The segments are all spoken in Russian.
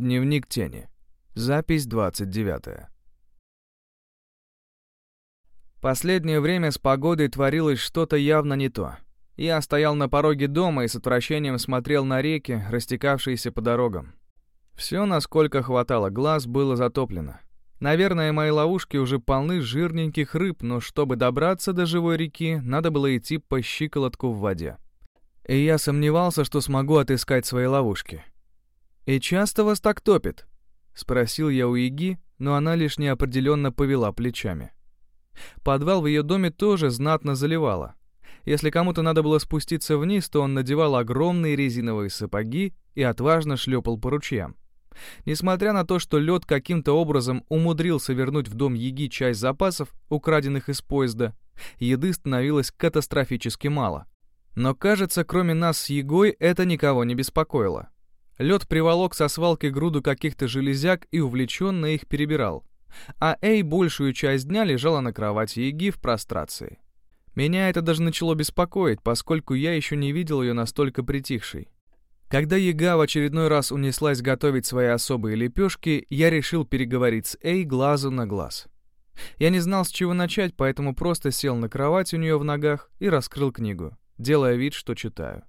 Дневник тени. Запись 29. Последнее время с погодой творилось что-то явно не то. Я стоял на пороге дома и с отвращением смотрел на реки, растекавшиеся по дорогам. Все, насколько хватало глаз, было затоплено. Наверное, мои ловушки уже полны жирненьких рыб, но чтобы добраться до живой реки, надо было идти по щиколотку в воде. И я сомневался, что смогу отыскать свои ловушки. «И часто вас так топит?» — спросил я у Иги, но она лишь неопределенно повела плечами. Подвал в ее доме тоже знатно заливало. Если кому-то надо было спуститься вниз, то он надевал огромные резиновые сапоги и отважно шлепал по ручьям. Несмотря на то, что лед каким-то образом умудрился вернуть в дом Яги часть запасов, украденных из поезда, еды становилось катастрофически мало. Но, кажется, кроме нас с Егой это никого не беспокоило. Лед приволок со свалки груду каких-то железяк и увлеченно их перебирал. А Эй большую часть дня лежала на кровати Еги в прострации. Меня это даже начало беспокоить, поскольку я еще не видел ее настолько притихшей. Когда Ега в очередной раз унеслась готовить свои особые лепешки, я решил переговорить с Эй глазу на глаз. Я не знал, с чего начать, поэтому просто сел на кровать у нее в ногах и раскрыл книгу, делая вид, что читаю.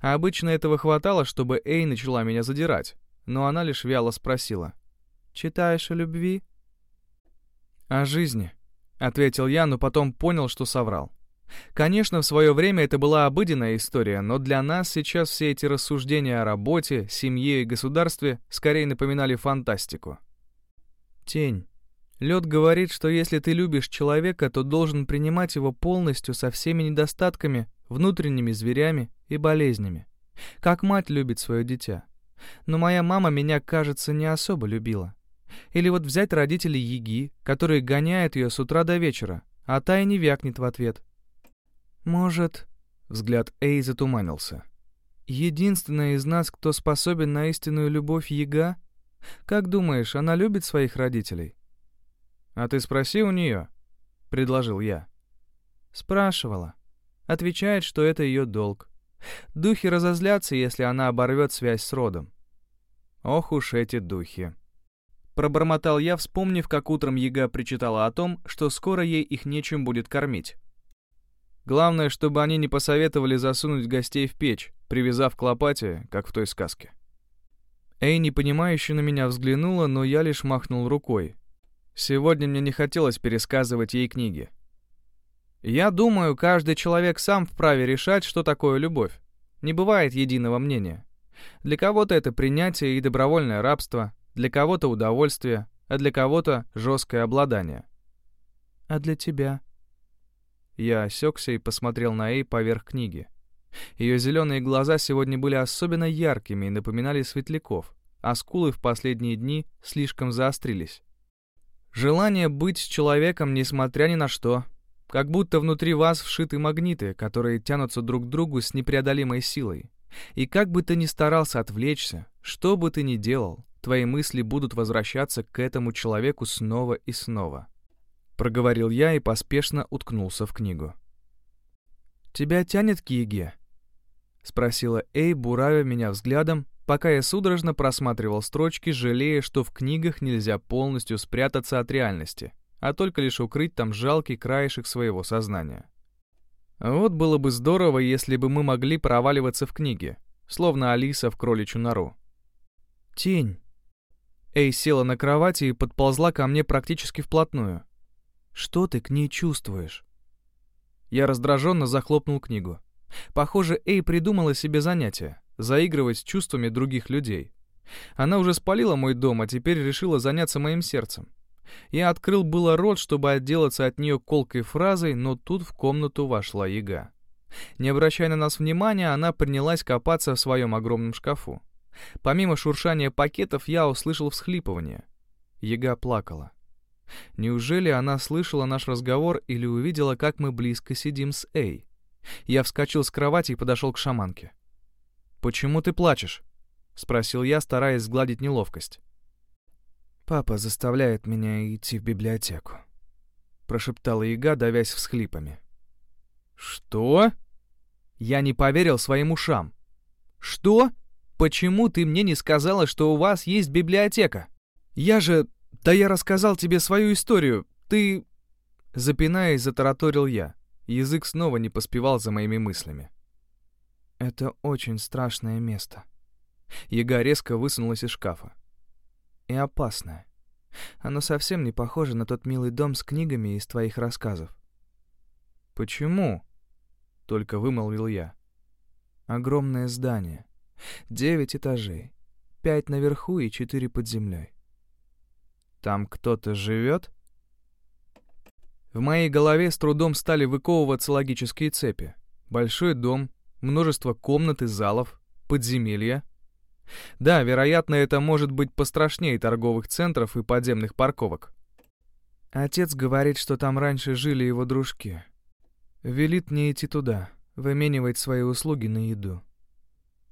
А обычно этого хватало, чтобы Эй начала меня задирать, но она лишь вяло спросила. «Читаешь о любви?» «О жизни», — ответил я, но потом понял, что соврал. Конечно, в свое время это была обыденная история, но для нас сейчас все эти рассуждения о работе, семье и государстве скорее напоминали фантастику. Тень. Лед говорит, что если ты любишь человека, то должен принимать его полностью со всеми недостатками, внутренними зверями и болезнями. Как мать любит свое дитя. Но моя мама меня, кажется, не особо любила. Или вот взять родителей Яги, которые гоняют ее с утра до вечера, а та и не вякнет в ответ. Может, взгляд Эй затуманился. Единственная из нас, кто способен на истинную любовь Яга? Как думаешь, она любит своих родителей? А ты спроси у нее, предложил я. Спрашивала. Отвечает, что это ее долг. Духи разозлятся, если она оборвет связь с родом. Ох уж эти духи. Пробормотал я, вспомнив, как утром Яга причитала о том, что скоро ей их нечем будет кормить. Главное, чтобы они не посоветовали засунуть гостей в печь, привязав к лопате, как в той сказке. Эй, непонимающе на меня взглянула, но я лишь махнул рукой. Сегодня мне не хотелось пересказывать ей книги. Я думаю, каждый человек сам вправе решать, что такое любовь. Не бывает единого мнения. Для кого-то это принятие и добровольное рабство, для кого-то удовольствие, а для кого-то жесткое обладание. А для тебя? Я осекся и посмотрел на Эй поверх книги. Ее зеленые глаза сегодня были особенно яркими и напоминали светляков, а скулы в последние дни слишком заострились. Желание быть с человеком, несмотря ни на что, как будто внутри вас вшиты магниты, которые тянутся друг к другу с непреодолимой силой. И как бы ты ни старался отвлечься, что бы ты ни делал, твои мысли будут возвращаться к этому человеку снова и снова. Проговорил я и поспешно уткнулся в книгу. «Тебя тянет к Еге?» — спросила Эй, буравя меня взглядом, пока я судорожно просматривал строчки, жалея, что в книгах нельзя полностью спрятаться от реальности а только лишь укрыть там жалкий краешек своего сознания. Вот было бы здорово, если бы мы могли проваливаться в книге, словно Алиса в кроличью нору. «Тень!» Эй села на кровати и подползла ко мне практически вплотную. «Что ты к ней чувствуешь?» Я раздраженно захлопнул книгу. Похоже, Эй придумала себе занятие — заигрывать с чувствами других людей. Она уже спалила мой дом, а теперь решила заняться моим сердцем. Я открыл было рот, чтобы отделаться от нее колкой фразой, но тут в комнату вошла яга. Не обращая на нас внимания, она принялась копаться в своем огромном шкафу. Помимо шуршания пакетов, я услышал всхлипывание. Яга плакала. Неужели она слышала наш разговор или увидела, как мы близко сидим с Эй? Я вскочил с кровати и подошел к шаманке. «Почему ты плачешь?» — спросил я, стараясь сгладить неловкость. «Папа заставляет меня идти в библиотеку», — прошептала яга, давясь всхлипами. «Что?» Я не поверил своим ушам. «Что? Почему ты мне не сказала, что у вас есть библиотека? Я же... Да я рассказал тебе свою историю. Ты...» Запинаясь, затараторил я. Язык снова не поспевал за моими мыслями. «Это очень страшное место». Яга резко высунулась из шкафа. «И опасное. Оно совсем не похоже на тот милый дом с книгами из твоих рассказов». «Почему?» — только вымолвил я. «Огромное здание. Девять этажей. Пять наверху и четыре под землей. Там кто-то живет?» В моей голове с трудом стали выковываться логические цепи. Большой дом, множество комнат и залов, подземелья. Да, вероятно, это может быть пострашнее торговых центров и подземных парковок. Отец говорит, что там раньше жили его дружки. Велит мне идти туда, выменивать свои услуги на еду.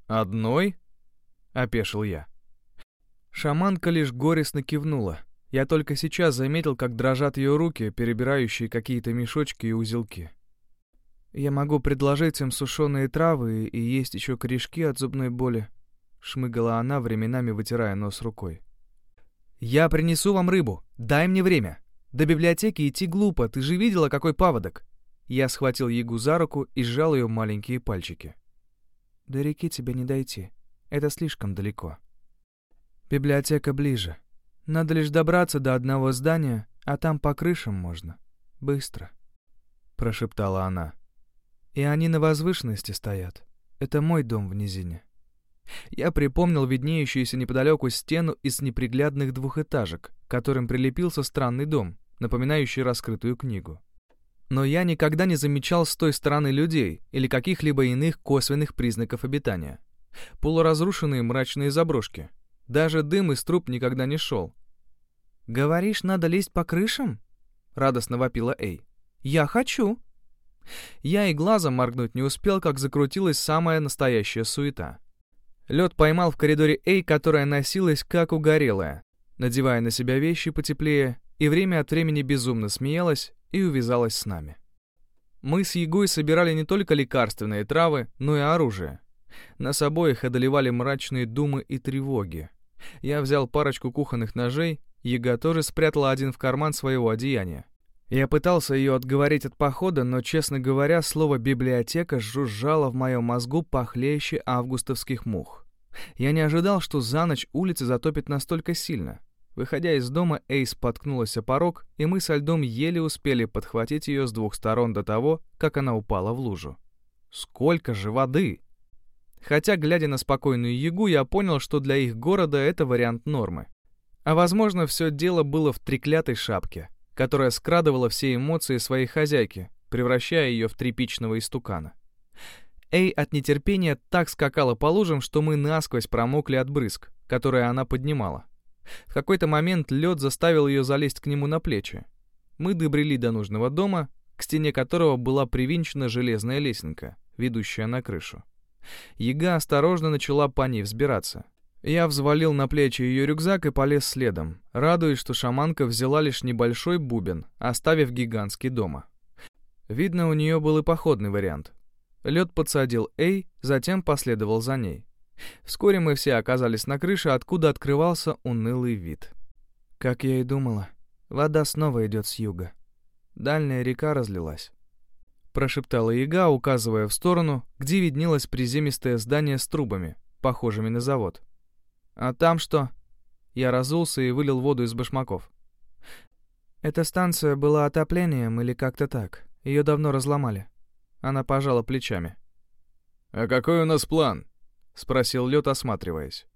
«Одной?» — опешил я. Шаманка лишь горестно кивнула — я только сейчас заметил, как дрожат ее руки, перебирающие какие-то мешочки и узелки. «Я могу предложить им сушеные травы и есть еще корешки от зубной боли», — шмыгала она, временами вытирая нос рукой. «Я принесу вам рыбу. Дай мне время. До библиотеки идти глупо, ты же видела, какой паводок?» Я схватил Ягу за руку и сжал ее маленькие пальчики. «До реки тебе не дойти. Это слишком далеко. Библиотека ближе. Надо лишь добраться до одного здания, а там по крышам можно. Быстро», — прошептала она. «И они на возвышенности стоят. Это мой дом в низине». Я припомнил виднеющуюся неподалеку стену из неприглядных двухэтажек, к которым прилепился странный дом, напоминающий раскрытую книгу. Но я никогда не замечал с той стороны людей или каких-либо иных косвенных признаков обитания. Полуразрушенные мрачные заброшки. Даже дым из труб никогда не шел, «Говоришь, надо лезть по крышам?» — радостно вопила Эй. «Я хочу!» Я и глазом моргнуть не успел, как закрутилась самая настоящая суета. Лед поймал в коридоре Эй, которая носилась как угорелая, надевая на себя вещи потеплее, и время от времени безумно смеялась и увязалась с нами. Мы с Егой собирали не только лекарственные травы, но и оружие. Нас обоих одолевали мрачные думы и тревоги. Я взял парочку кухонных ножей Яга тоже спрятала один в карман своего одеяния. Я пытался ее отговорить от похода, но, честно говоря, слово «библиотека» жужжало в моем мозгу похлеще августовских мух. Я не ожидал, что за ночь улицы затопит настолько сильно. Выходя из дома, Эйс споткнулась о порог, и мы со льдом еле успели подхватить ее с двух сторон до того, как она упала в лужу. Сколько же воды! Хотя, глядя на спокойную Ягу, я понял, что для их города это вариант нормы. А возможно, все дело было в треклятой шапке, которая скрадывала все эмоции своей хозяйки, превращая ее в тряпичного истукана. Эй от нетерпения так скакала по лужам, что мы насквозь промокли от брызг, которые она поднимала. В какой-то момент лед заставил ее залезть к нему на плечи. Мы добрели до нужного дома, к стене которого была привинчена железная лесенка, ведущая на крышу. Яга осторожно начала по ней взбираться, я взвалил на плечи ее рюкзак и полез следом, радуясь, что шаманка взяла лишь небольшой бубен, оставив гигантский дома. Видно, у нее был и походный вариант. Лед подсадил Эй, затем последовал за ней. Вскоре мы все оказались на крыше, откуда открывался унылый вид. Как я и думала, вода снова идет с юга. Дальняя река разлилась. Прошептала яга, указывая в сторону, где виднелось приземистое здание с трубами, похожими на завод. «А там что?» Я разулся и вылил воду из башмаков. «Эта станция была отоплением или как-то так. Ее давно разломали». Она пожала плечами. «А какой у нас план?» — спросил Лед, осматриваясь.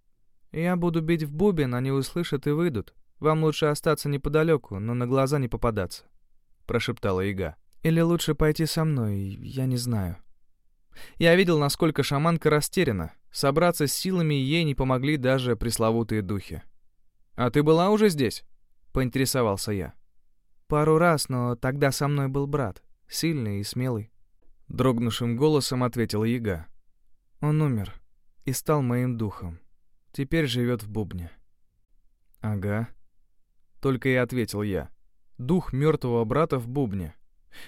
«Я буду бить в бубен, они услышат и выйдут. Вам лучше остаться неподалеку, но на глаза не попадаться», — прошептала Ига. «Или лучше пойти со мной, я не знаю». Я видел, насколько шаманка растеряна. Собраться с силами ей не помогли даже пресловутые духи. «А ты была уже здесь?» — поинтересовался я. «Пару раз, но тогда со мной был брат, сильный и смелый». Дрогнувшим голосом ответила яга. «Он умер и стал моим духом. Теперь живет в бубне». «Ага», — только и ответил я. «Дух мертвого брата в бубне.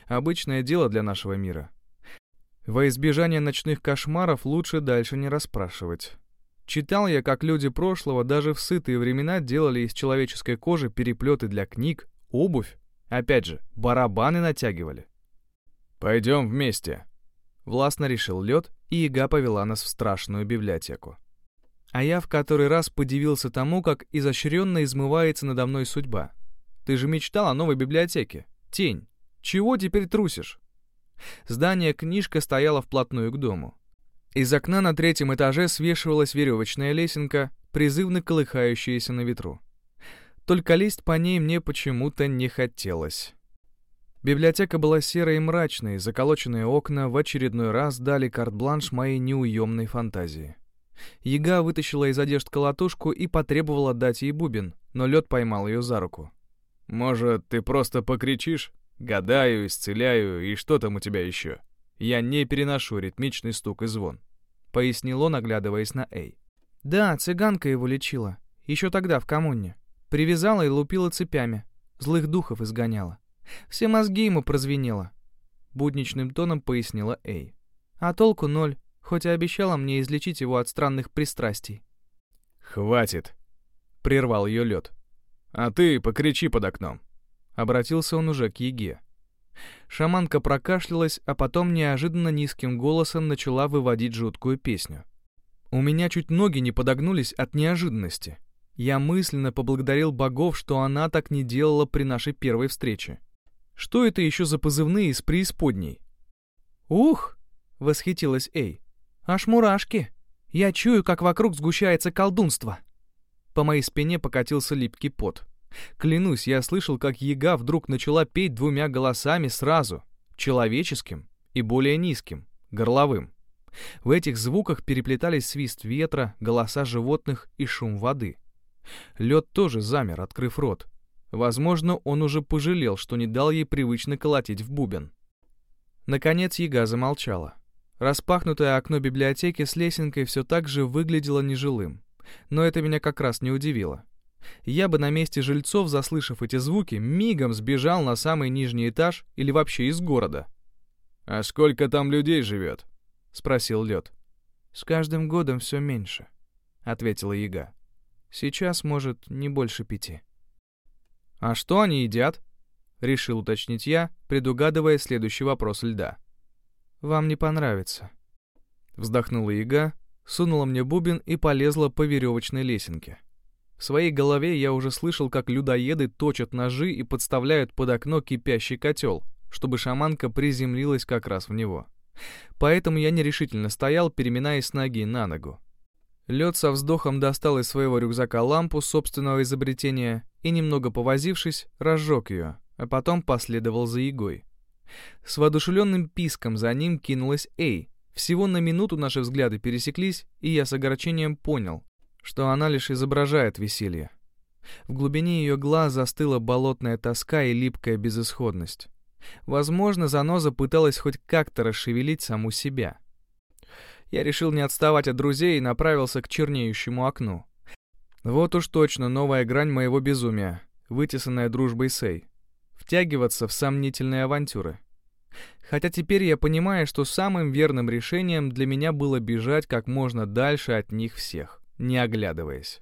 Обычное дело для нашего мира. Во избежание ночных кошмаров лучше дальше не расспрашивать. Читал я, как люди прошлого даже в сытые времена делали из человеческой кожи переплеты для книг, обувь. Опять же, барабаны натягивали. «Пойдем вместе», — властно решил лед, и яга повела нас в страшную библиотеку. А я в который раз подивился тому, как изощренно измывается надо мной судьба. Ты же мечтал о новой библиотеке. Тень. Чего теперь трусишь? Здание книжка стояло вплотную к дому. Из окна на третьем этаже свешивалась веревочная лесенка, призывно колыхающаяся на ветру. Только лезть по ней мне почему-то не хотелось. Библиотека была серой и мрачной, заколоченные окна в очередной раз дали карт-бланш моей неуемной фантазии. Яга вытащила из одежд колотушку и потребовала дать ей бубен, но лед поймал ее за руку. «Может, ты просто покричишь? Гадаю, исцеляю, и что там у тебя еще? Я не переношу ритмичный стук и звон пояснил он, оглядываясь на Эй. «Да, цыганка его лечила. Еще тогда, в коммуне. Привязала и лупила цепями. Злых духов изгоняла. Все мозги ему прозвенело». Будничным тоном пояснила Эй. «А толку ноль, хоть и обещала мне излечить его от странных пристрастий». «Хватит!» — прервал ее лед. «А ты покричи под окном!» Обратился он уже к Еге. Шаманка прокашлялась, а потом неожиданно низким голосом начала выводить жуткую песню. У меня чуть ноги не подогнулись от неожиданности. Я мысленно поблагодарил богов, что она так не делала при нашей первой встрече. Что это еще за позывные из преисподней? «Ух!» — восхитилась Эй. «Аж мурашки! Я чую, как вокруг сгущается колдунство!» По моей спине покатился липкий пот. Клянусь, я слышал, как яга вдруг начала петь двумя голосами сразу, человеческим и более низким, горловым. В этих звуках переплетались свист ветра, голоса животных и шум воды. Лед тоже замер, открыв рот. Возможно, он уже пожалел, что не дал ей привычно колотить в бубен. Наконец яга замолчала. Распахнутое окно библиотеки с лесенкой все так же выглядело нежилым. Но это меня как раз не удивило. Я бы на месте жильцов, заслышав эти звуки, мигом сбежал на самый нижний этаж или вообще из города. «А сколько там людей живет?» — спросил Лед. «С каждым годом все меньше», — ответила Яга. «Сейчас, может, не больше пяти». «А что они едят?» — решил уточнить я, предугадывая следующий вопрос льда. «Вам не понравится». Вздохнула Яга, сунула мне бубен и полезла по веревочной лесенке. В своей голове я уже слышал, как людоеды точат ножи и подставляют под окно кипящий котел, чтобы шаманка приземлилась как раз в него. Поэтому я нерешительно стоял, переминаясь с ноги на ногу. Лед со вздохом достал из своего рюкзака лампу собственного изобретения и, немного повозившись, разжег ее, а потом последовал за егой. С воодушевленным писком за ним кинулась Эй. Всего на минуту наши взгляды пересеклись, и я с огорчением понял, что она лишь изображает веселье. В глубине ее глаз застыла болотная тоска и липкая безысходность. Возможно, заноза пыталась хоть как-то расшевелить саму себя. Я решил не отставать от друзей и направился к чернеющему окну. Вот уж точно новая грань моего безумия, вытесанная дружбой Сей. Втягиваться в сомнительные авантюры. Хотя теперь я понимаю, что самым верным решением для меня было бежать как можно дальше от них всех не оглядываясь.